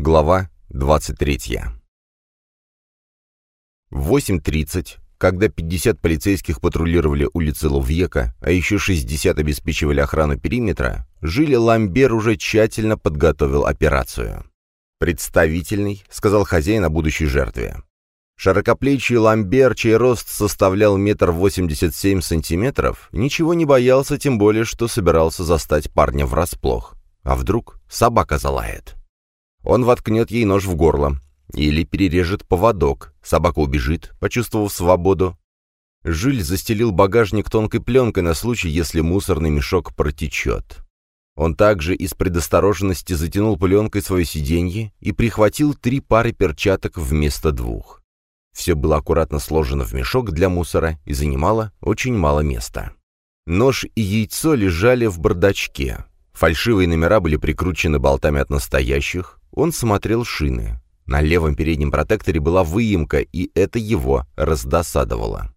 Глава 23. В 8.30, когда 50 полицейских патрулировали улицы Лувьека, а еще 60 обеспечивали охрану периметра, Жили Ламбер уже тщательно подготовил операцию. «Представительный», — сказал хозяин о будущей жертве. Широкоплечий Ламбер, чей рост составлял метр восемьдесят семь сантиметров, ничего не боялся, тем более, что собирался застать парня врасплох. А вдруг собака залает? Он воткнет ей нож в горло. Или перережет поводок. Собака убежит, почувствовав свободу. Жиль застелил багажник тонкой пленкой на случай, если мусорный мешок протечет. Он также из предосторожности затянул пленкой свое сиденье и прихватил три пары перчаток вместо двух. Все было аккуратно сложено в мешок для мусора и занимало очень мало места. Нож и яйцо лежали в бардачке. Фальшивые номера были прикручены болтами от настоящих, он смотрел шины. На левом переднем протекторе была выемка, и это его раздосадовало.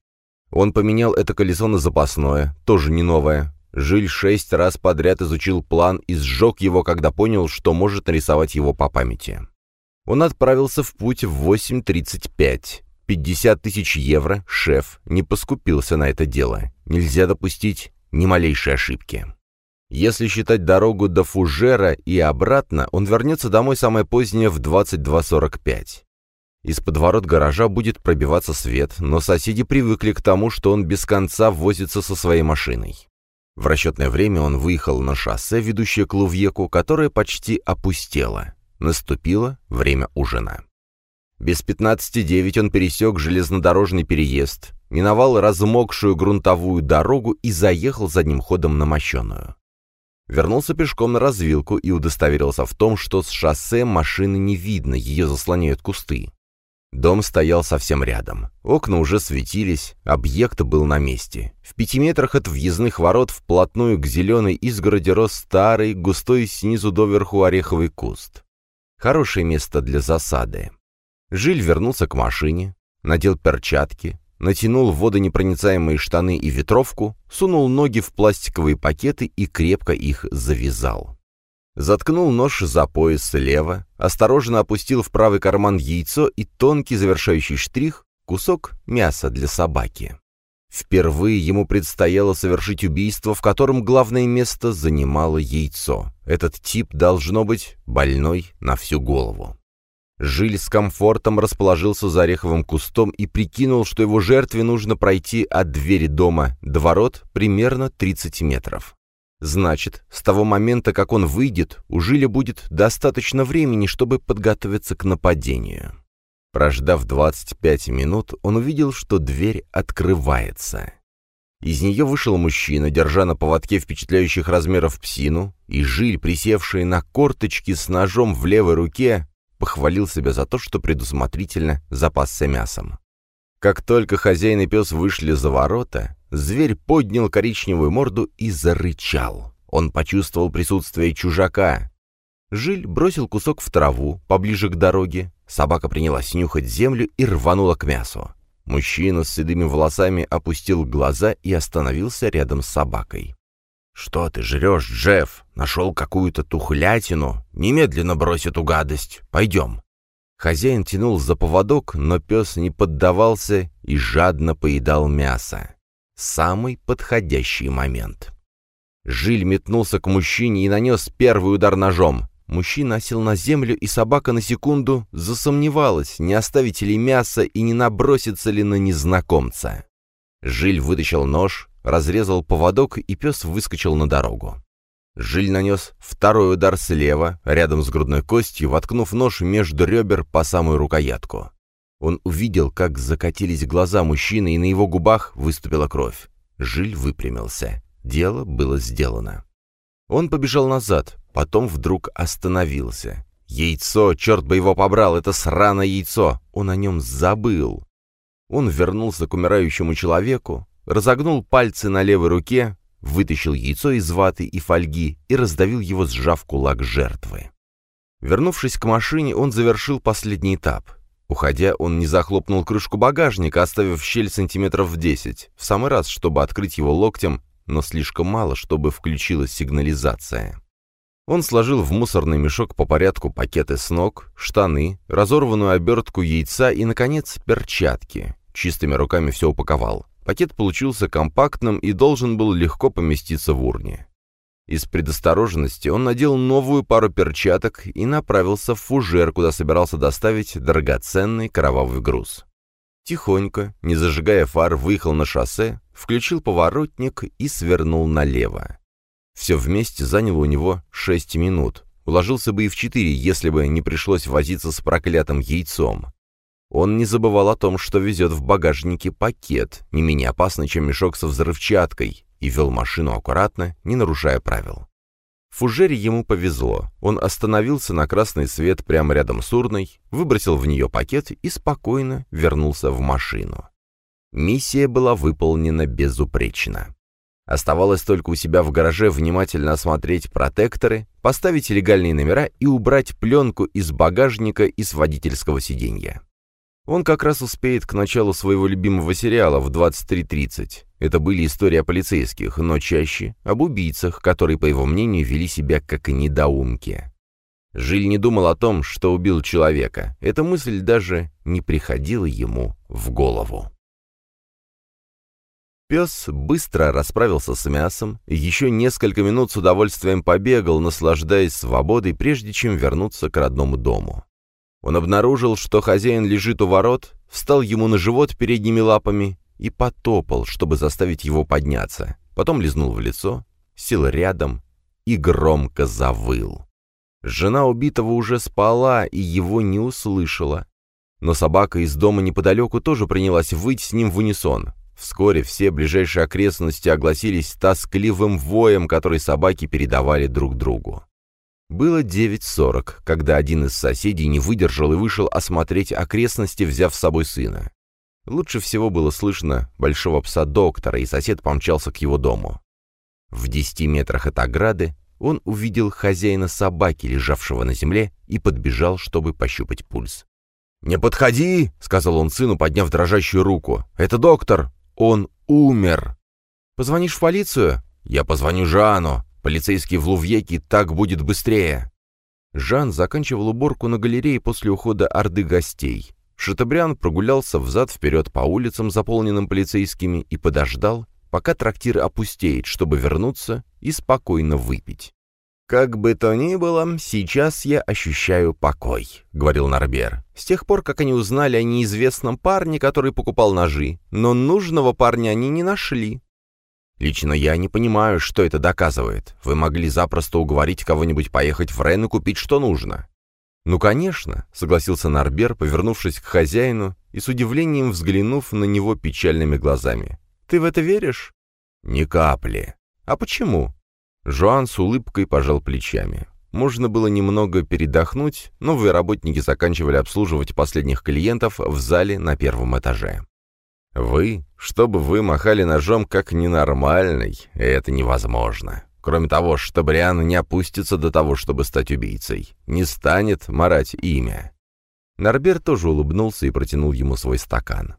Он поменял это колесо на запасное, тоже не новое. Жиль шесть раз подряд изучил план и сжег его, когда понял, что может нарисовать его по памяти. Он отправился в путь в 8.35. 50 тысяч евро шеф не поскупился на это дело. Нельзя допустить ни малейшей ошибки. Если считать дорогу до Фужера и обратно, он вернется домой самое позднее в 22.45. Из подворот гаража будет пробиваться свет, но соседи привыкли к тому, что он без конца возится со своей машиной. В расчетное время он выехал на шоссе, ведущее к Лувьеку, которое почти опустело. Наступило время ужина. Без 15.09 он пересек железнодорожный переезд, миновал размокшую грунтовую дорогу и заехал задним ходом на мощеную. Вернулся пешком на развилку и удостоверился в том, что с шоссе машины не видно, ее заслоняют кусты. Дом стоял совсем рядом. Окна уже светились, объект был на месте. В пяти метрах от въездных ворот вплотную к зеленой изгороди рос старый, густой снизу доверху ореховый куст. Хорошее место для засады. Жиль вернулся к машине, надел перчатки, натянул водонепроницаемые штаны и ветровку, сунул ноги в пластиковые пакеты и крепко их завязал. Заткнул нож за пояс слева, осторожно опустил в правый карман яйцо и тонкий завершающий штрих — кусок мяса для собаки. Впервые ему предстояло совершить убийство, в котором главное место занимало яйцо. Этот тип должно быть больной на всю голову. Жиль с комфортом расположился за ореховым кустом и прикинул, что его жертве нужно пройти от двери дома до ворот примерно 30 метров. Значит, с того момента, как он выйдет, у Жиля будет достаточно времени, чтобы подготовиться к нападению. Прождав 25 минут, он увидел, что дверь открывается. Из нее вышел мужчина, держа на поводке впечатляющих размеров псину, и Жиль, присевший на корточки с ножом в левой руке, похвалил себя за то, что предусмотрительно запасся мясом. Как только хозяин и пес вышли за ворота, зверь поднял коричневую морду и зарычал. Он почувствовал присутствие чужака. Жиль бросил кусок в траву, поближе к дороге. Собака принялась нюхать землю и рванула к мясу. Мужчина с седыми волосами опустил глаза и остановился рядом с собакой. «Что ты жрешь, Джефф? Нашел какую-то тухлятину? Немедленно брось эту гадость. Пойдем». Хозяин тянул за поводок, но пес не поддавался и жадно поедал мясо. Самый подходящий момент. Жиль метнулся к мужчине и нанес первый удар ножом. Мужчина осел на землю, и собака на секунду засомневалась, не оставить ли мясо и не набросится ли на незнакомца. Жиль вытащил нож, разрезал поводок, и пес выскочил на дорогу. Жиль нанес второй удар слева, рядом с грудной костью, воткнув нож между ребер по самую рукоятку. Он увидел, как закатились глаза мужчины, и на его губах выступила кровь. Жиль выпрямился. Дело было сделано. Он побежал назад, потом вдруг остановился. Яйцо, черт бы его побрал, это сраное яйцо! Он о нем забыл. Он вернулся к умирающему человеку, разогнул пальцы на левой руке, вытащил яйцо из ваты и фольги и раздавил его, сжав кулак жертвы. Вернувшись к машине, он завершил последний этап. Уходя, он не захлопнул крышку багажника, оставив щель сантиметров в десять, в самый раз, чтобы открыть его локтем, но слишком мало, чтобы включилась сигнализация. Он сложил в мусорный мешок по порядку пакеты с ног, штаны, разорванную обертку яйца и, наконец, перчатки. Чистыми руками все упаковал. Пакет получился компактным и должен был легко поместиться в урне. Из предосторожности он надел новую пару перчаток и направился в фужер, куда собирался доставить драгоценный кровавый груз. Тихонько, не зажигая фар, выехал на шоссе, включил поворотник и свернул налево. Все вместе заняло у него шесть минут. Уложился бы и в четыре, если бы не пришлось возиться с проклятым яйцом. Он не забывал о том, что везет в багажнике пакет, не менее опасный, чем мешок со взрывчаткой, и вел машину аккуратно, не нарушая правил. Фужере ему повезло. Он остановился на красный свет прямо рядом с урной, выбросил в нее пакет и спокойно вернулся в машину. Миссия была выполнена безупречно. Оставалось только у себя в гараже внимательно осмотреть протекторы, поставить легальные номера и убрать пленку из багажника и с водительского сиденья. Он как раз успеет к началу своего любимого сериала в 23.30. Это были истории о полицейских, но чаще об убийцах, которые, по его мнению, вели себя как недоумки. Жиль не думал о том, что убил человека. Эта мысль даже не приходила ему в голову. Пес быстро расправился с мясом, еще несколько минут с удовольствием побегал, наслаждаясь свободой, прежде чем вернуться к родному дому. Он обнаружил, что хозяин лежит у ворот, встал ему на живот передними лапами и потопал, чтобы заставить его подняться. Потом лизнул в лицо, сел рядом и громко завыл. Жена убитого уже спала и его не услышала. Но собака из дома неподалеку тоже принялась выть с ним в унисон. Вскоре все ближайшие окрестности огласились тоскливым воем, который собаки передавали друг другу. Было 9.40, когда один из соседей не выдержал и вышел осмотреть окрестности, взяв с собой сына. Лучше всего было слышно большого пса доктора, и сосед помчался к его дому. В десяти метрах от ограды он увидел хозяина собаки, лежавшего на земле, и подбежал, чтобы пощупать пульс. «Не подходи!» — сказал он сыну, подняв дрожащую руку. «Это доктор! Он умер!» «Позвонишь в полицию?» «Я позвоню Жану. Полицейский в Лувьеке так будет быстрее!» Жан заканчивал уборку на галерее после ухода орды гостей. Шатабриан прогулялся взад-вперед по улицам, заполненным полицейскими, и подождал, пока трактир опустеет, чтобы вернуться и спокойно выпить. «Как бы то ни было, сейчас я ощущаю покой», — говорил Нарбер. «С тех пор, как они узнали о неизвестном парне, который покупал ножи, но нужного парня они не нашли. Лично я не понимаю, что это доказывает. Вы могли запросто уговорить кого-нибудь поехать в Рен и купить, что нужно». «Ну, конечно», — согласился Нарбер, повернувшись к хозяину и с удивлением взглянув на него печальными глазами. «Ты в это веришь?» «Ни капли». «А почему?» Жоан с улыбкой пожал плечами. Можно было немного передохнуть, новые работники заканчивали обслуживать последних клиентов в зале на первом этаже. Вы, чтобы вы махали ножом как ненормальный, это невозможно. Кроме того, Штабриан не опустится до того, чтобы стать убийцей. Не станет марать имя. Норбер тоже улыбнулся и протянул ему свой стакан.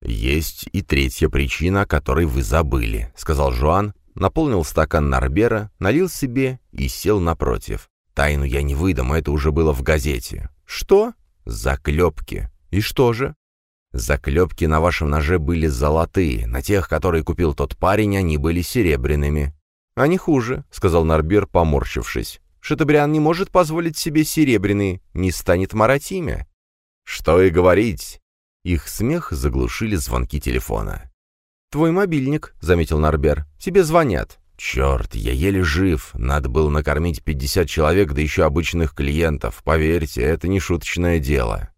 «Есть и третья причина, о которой вы забыли», — сказал Жуан, наполнил стакан Норбера, налил себе и сел напротив. «Тайну я не выдам, это уже было в газете». «Что?» «Заклепки». «И что же?» Заклепки на вашем ноже были золотые, на тех, которые купил тот парень, они были серебряными. «А не хуже», — сказал Нарбер, поморщившись. «Шатабриан не может позволить себе серебряные, не станет марать имя». «Что и говорить». Их смех заглушили звонки телефона. «Твой мобильник», — заметил Нарбер. «Тебе звонят». «Черт, я еле жив. Надо было накормить 50 человек, да еще обычных клиентов. Поверьте, это не шуточное дело».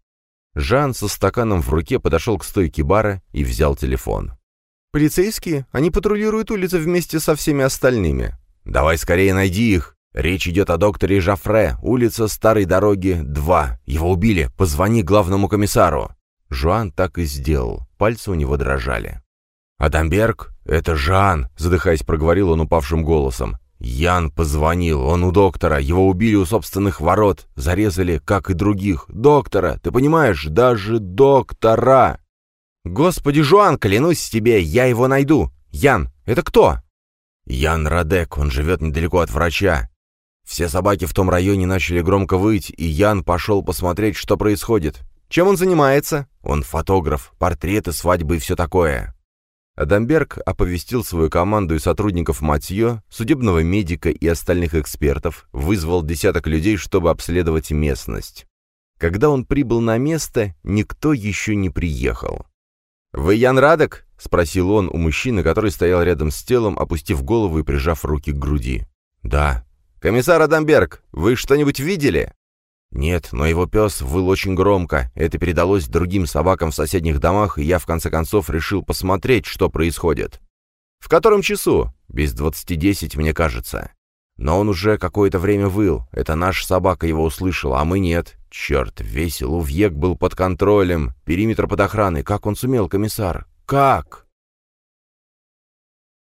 Жан со стаканом в руке подошел к стойке бара и взял телефон. «Полицейские? Они патрулируют улицы вместе со всеми остальными». «Давай скорее найди их. Речь идет о докторе Жафре, улица Старой Дороги, 2. Его убили. Позвони главному комиссару». Жуан так и сделал. Пальцы у него дрожали. «Адамберг? Это Жан!» — задыхаясь, проговорил он упавшим голосом. Ян позвонил, он у доктора, его убили у собственных ворот, зарезали, как и других. Доктора, ты понимаешь, даже доктора! Господи, Жуан, клянусь тебе, я его найду. Ян, это кто? Ян Радек, он живет недалеко от врача. Все собаки в том районе начали громко выть, и Ян пошел посмотреть, что происходит. Чем он занимается? Он фотограф, портреты, свадьбы и все такое. Адамберг оповестил свою команду и сотрудников Матье, судебного медика и остальных экспертов, вызвал десяток людей, чтобы обследовать местность. Когда он прибыл на место, никто еще не приехал. «Вы Ян Радок?» — спросил он у мужчины, который стоял рядом с телом, опустив голову и прижав руки к груди. «Да». «Комиссар Адамберг, вы что-нибудь видели?» «Нет, но его пес выл очень громко. Это передалось другим собакам в соседних домах, и я в конце концов решил посмотреть, что происходит». «В котором часу?» «Без двадцати десять, мне кажется». «Но он уже какое-то время выл. Это наша собака его услышала, а мы нет. Черт, весь Лувьек был под контролем, периметр под охраной. Как он сумел, комиссар? Как?»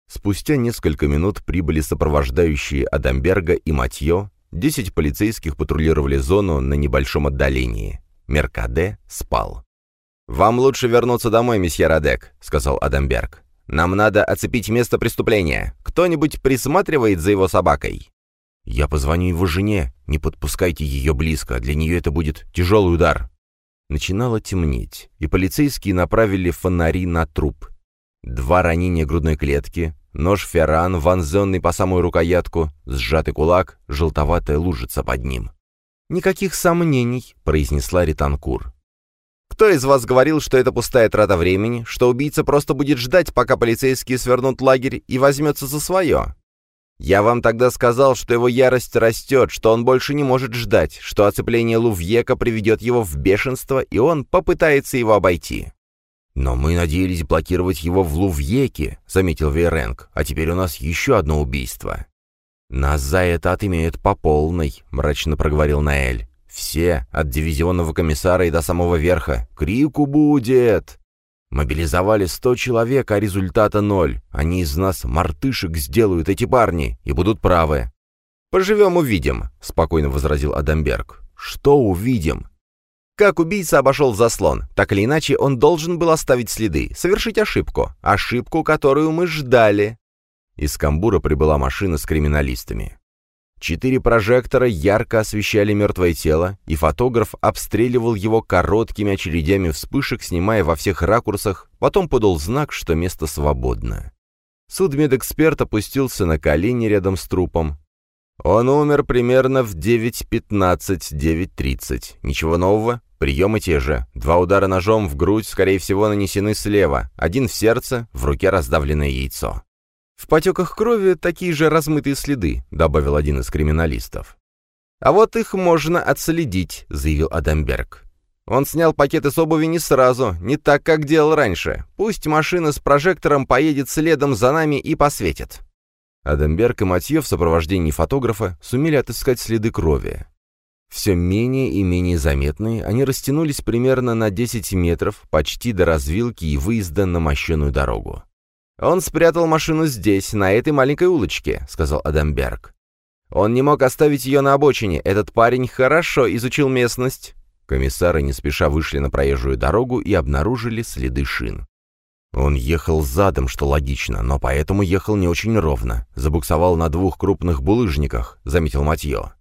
Спустя несколько минут прибыли сопровождающие Адамберга и Матье, Десять полицейских патрулировали зону на небольшом отдалении. Меркаде спал. «Вам лучше вернуться домой, месье Радек», — сказал Адамберг. «Нам надо оцепить место преступления. Кто-нибудь присматривает за его собакой?» «Я позвоню его жене. Не подпускайте ее близко. Для нее это будет тяжелый удар». Начинало темнеть, и полицейские направили фонари на труп. Два ранения грудной клетки, Нож ферран, вонзенный по самую рукоятку, сжатый кулак, желтоватая лужица под ним. «Никаких сомнений», — произнесла Ританкур. «Кто из вас говорил, что это пустая трата времени, что убийца просто будет ждать, пока полицейские свернут лагерь и возьмется за свое? Я вам тогда сказал, что его ярость растет, что он больше не может ждать, что оцепление Лувьека приведет его в бешенство, и он попытается его обойти. «Но мы надеялись блокировать его в Лувьеке», — заметил Вейренг, «а теперь у нас еще одно убийство». «Нас за это отымеют по полной», — мрачно проговорил Наэль. «Все, от дивизионного комиссара и до самого верха. Крику будет!» Мобилизовали сто человек, а результата ноль. Они из нас мартышек сделают, эти парни, и будут правы. «Поживем, увидим», — спокойно возразил Адамберг. «Что увидим? Как убийца обошел заслон? Так или иначе, он должен был оставить следы, совершить ошибку. Ошибку, которую мы ждали. Из Камбура прибыла машина с криминалистами. Четыре прожектора ярко освещали мертвое тело, и фотограф обстреливал его короткими очередями вспышек, снимая во всех ракурсах, потом подал знак, что место свободно. Судмедэксперт опустился на колени рядом с трупом. Он умер примерно в 9.15-9.30. Ничего нового? Приемы те же. Два удара ножом в грудь, скорее всего, нанесены слева. Один в сердце, в руке раздавленное яйцо. «В потеках крови такие же размытые следы», — добавил один из криминалистов. «А вот их можно отследить», — заявил Адамберг. «Он снял пакеты с обуви не сразу, не так, как делал раньше. Пусть машина с прожектором поедет следом за нами и посветит». Адамберг и Матье в сопровождении фотографа сумели отыскать следы крови. Все менее и менее заметные, они растянулись примерно на 10 метров, почти до развилки и выезда на мощеную дорогу. «Он спрятал машину здесь, на этой маленькой улочке», — сказал Адамберг. «Он не мог оставить ее на обочине. Этот парень хорошо изучил местность». Комиссары не спеша вышли на проезжую дорогу и обнаружили следы шин. Он ехал задом, что логично, но поэтому ехал не очень ровно. Забуксовал на двух крупных булыжниках, заметил Матье.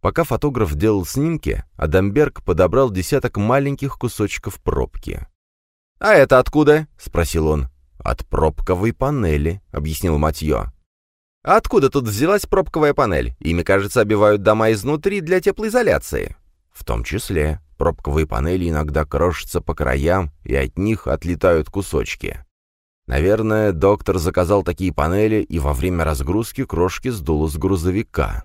Пока фотограф делал снимки, Адамберг подобрал десяток маленьких кусочков пробки. «А это откуда?» — спросил он. «От пробковой панели», — объяснил Матье. «А откуда тут взялась пробковая панель? Ими, кажется, обивают дома изнутри для теплоизоляции». «В том числе. Пробковые панели иногда крошатся по краям, и от них отлетают кусочки. Наверное, доктор заказал такие панели, и во время разгрузки крошки сдуло с грузовика.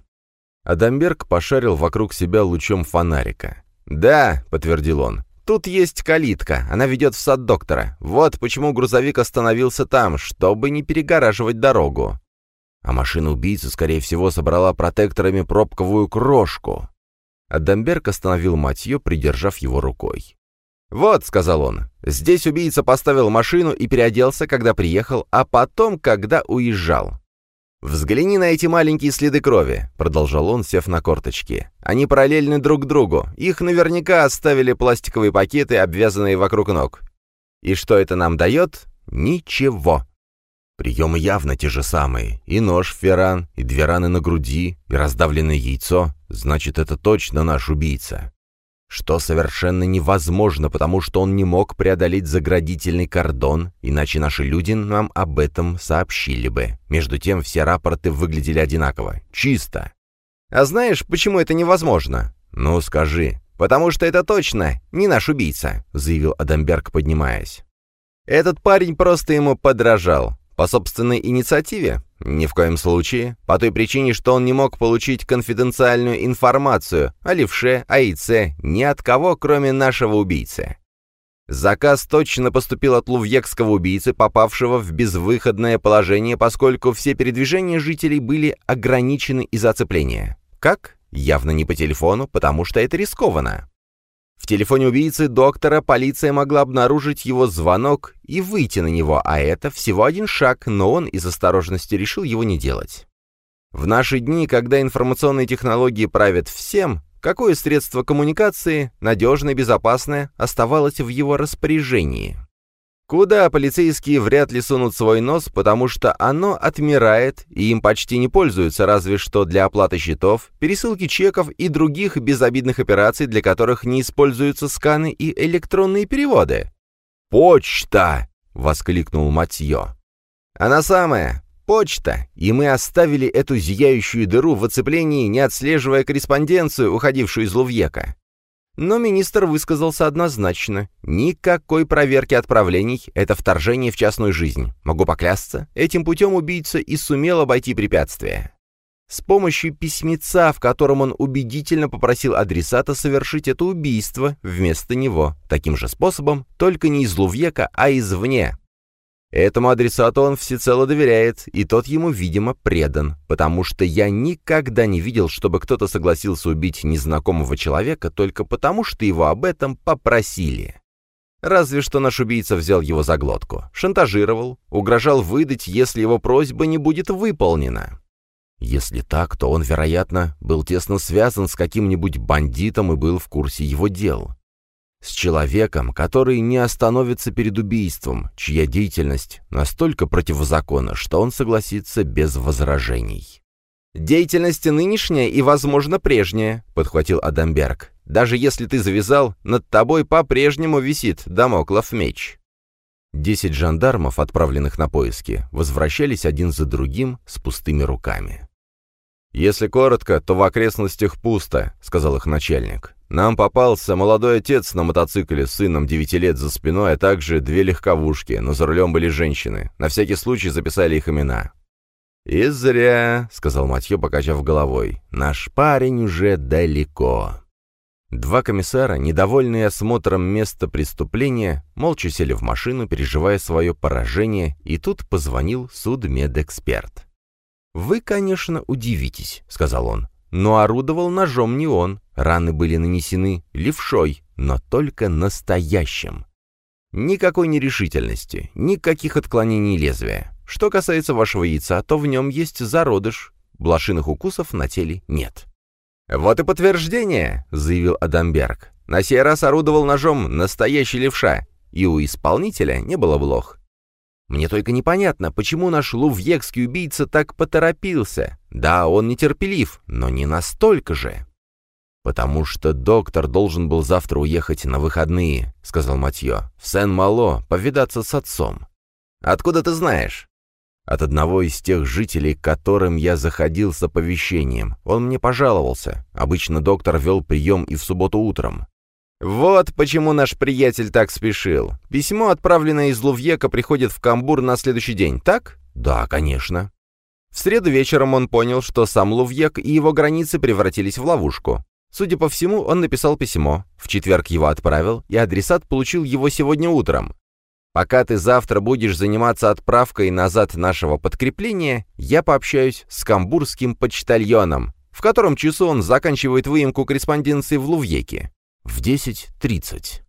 Адамберг пошарил вокруг себя лучом фонарика. «Да», — подтвердил он, — «тут есть калитка, она ведет в сад доктора. Вот почему грузовик остановился там, чтобы не перегораживать дорогу». А машина убийцы, скорее всего, собрала протекторами пробковую крошку. Адамберг остановил Матье, придержав его рукой. «Вот», — сказал он, — «здесь убийца поставил машину и переоделся, когда приехал, а потом, когда уезжал. «Взгляни на эти маленькие следы крови», — продолжал он, сев на корточки. «Они параллельны друг другу. Их наверняка оставили пластиковые пакеты, обвязанные вокруг ног. И что это нам дает? Ничего». Приемы явно те же самые. И нож в ферран, и две раны на груди, и раздавленное яйцо. Значит, это точно наш убийца. Что совершенно невозможно, потому что он не мог преодолеть заградительный кордон, иначе наши люди нам об этом сообщили бы. Между тем, все рапорты выглядели одинаково. Чисто. А знаешь, почему это невозможно? Ну, скажи. «Потому что это точно не наш убийца», — заявил Адамберг, поднимаясь. «Этот парень просто ему подражал. По собственной инициативе? Ни в коем случае. По той причине, что он не мог получить конфиденциальную информацию о левше, о яйце, ни от кого, кроме нашего убийцы. Заказ точно поступил от лувьекского убийцы, попавшего в безвыходное положение, поскольку все передвижения жителей были ограничены из-за оцепления. Как? Явно не по телефону, потому что это рискованно. В телефоне убийцы доктора полиция могла обнаружить его звонок и выйти на него, а это всего один шаг, но он из осторожности решил его не делать. В наши дни, когда информационные технологии правят всем, какое средство коммуникации, надежное, безопасное, оставалось в его распоряжении? Куда полицейские вряд ли сунут свой нос, потому что оно отмирает, и им почти не пользуются, разве что для оплаты счетов, пересылки чеков и других безобидных операций, для которых не используются сканы и электронные переводы. «Почта!» — воскликнул Матье. «Она самая. Почта. И мы оставили эту зияющую дыру в оцеплении, не отслеживая корреспонденцию, уходившую из Лувьека. Но министр высказался однозначно. Никакой проверки отправлений — это вторжение в частную жизнь. Могу поклясться, этим путем убийца и сумел обойти препятствие. С помощью письмеца, в котором он убедительно попросил адресата совершить это убийство вместо него, таким же способом, только не из Лувьека, а извне, Этому адресату он всецело доверяет, и тот ему, видимо, предан, потому что я никогда не видел, чтобы кто-то согласился убить незнакомого человека только потому, что его об этом попросили. Разве что наш убийца взял его за глотку, шантажировал, угрожал выдать, если его просьба не будет выполнена. Если так, то он, вероятно, был тесно связан с каким-нибудь бандитом и был в курсе его дел. С человеком, который не остановится перед убийством, чья деятельность настолько противозаконна, что он согласится без возражений. «Деятельность нынешняя и, возможно, прежняя», — подхватил Адамберг. «Даже если ты завязал, над тобой по-прежнему висит домоклов меч». Десять жандармов, отправленных на поиски, возвращались один за другим с пустыми руками. «Если коротко, то в окрестностях пусто», — сказал их начальник. «Нам попался молодой отец на мотоцикле с сыном девяти лет за спиной, а также две легковушки, но за рулем были женщины. На всякий случай записали их имена». «И зря», — сказал Матье, покачав головой. «Наш парень уже далеко». Два комиссара, недовольные осмотром места преступления, молча сели в машину, переживая свое поражение, и тут позвонил судмедэксперт. «Вы, конечно, удивитесь», — сказал он. «Но орудовал ножом не он. Раны были нанесены левшой, но только настоящим. Никакой нерешительности, никаких отклонений лезвия. Что касается вашего яйца, то в нем есть зародыш. Блошиных укусов на теле нет». «Вот и подтверждение», — заявил Адамберг. «На сей раз орудовал ножом настоящий левша, и у исполнителя не было блох. Мне только непонятно, почему наш лувьекский убийца так поторопился. Да, он нетерпелив, но не настолько же. «Потому что доктор должен был завтра уехать на выходные», — сказал Матье, — «в Сен-Мало, повидаться с отцом». «Откуда ты знаешь?» «От одного из тех жителей, к которым я заходил с оповещением. Он мне пожаловался. Обычно доктор вел прием и в субботу утром. «Вот почему наш приятель так спешил. Письмо, отправленное из Лувьека, приходит в Камбур на следующий день, так?» «Да, конечно». В среду вечером он понял, что сам Лувьек и его границы превратились в ловушку. Судя по всему, он написал письмо, в четверг его отправил, и адресат получил его сегодня утром. Пока ты завтра будешь заниматься отправкой назад нашего подкрепления, я пообщаюсь с камбурским почтальоном, в котором часу он заканчивает выемку корреспонденции в Лувьеке. В 10.30.